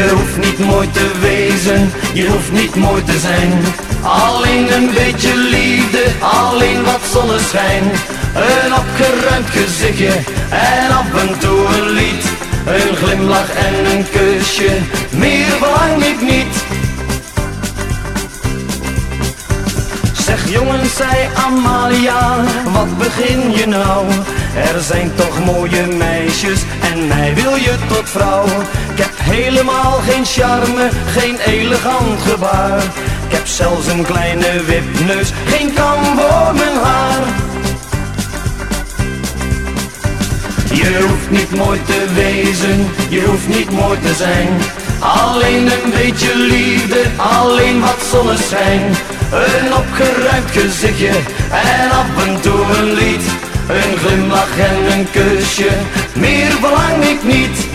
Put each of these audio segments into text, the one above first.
Je hoeft niet mooi te wezen, je hoeft niet mooi te zijn. Alleen een beetje liefde, alleen wat zonneschijn. Een opgeruimd gezichtje en af en toe een lied. Een glimlach en een kusje, meer verlang ik niet. Zeg jongens, zei Amalia, wat begin je nou? Er zijn toch mooie meisjes en mij wil je tot vrouw. Ik heb geen charme, geen elegant gebaar. Ik heb zelfs een kleine wipneus, geen kam voor mijn haar. Je hoeft niet mooi te wezen, je hoeft niet mooi te zijn. Alleen een beetje liefde, alleen wat zonneschijn. Een opgeruimd gezichtje en af en toe een lied. Een glimlach en een kusje, meer verlang ik niet.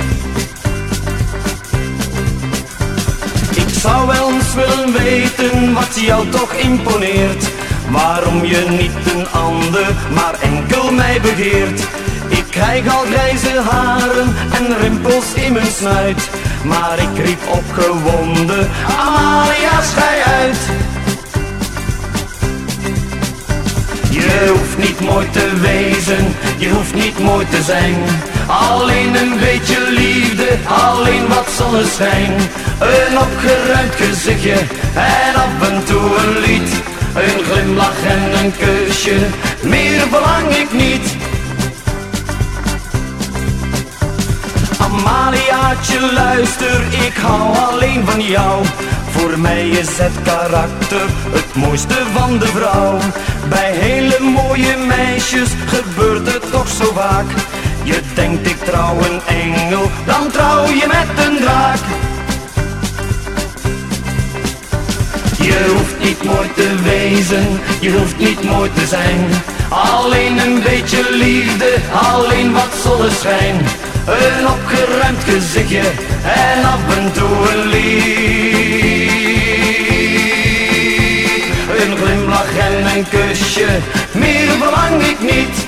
Weten wat jou toch imponeert. Waarom je niet een ander, maar enkel mij begeert. Ik krijg al grijze haren en rimpels in mijn snuit. Maar ik riep opgewonden, Amalia schij uit. Je hoeft niet mooi te wezen, je hoeft niet mooi te zijn. Alleen een beetje Een opgeruimd gezichtje en af en toe een lied. Een glimlach en een kusje, meer verlang ik niet. Amaliaatje luister, ik hou alleen van jou. Voor mij is het karakter het mooiste van de vrouw. Bij hele mooie meisjes een engel, dan trouw je met een draak. Je hoeft niet mooi te wezen, je hoeft niet mooi te zijn. Alleen een beetje liefde, alleen wat zonneschijn. Een opgeruimd gezichtje en af en toe een lied. Een glimlach en een kusje, meer verlang ik niet.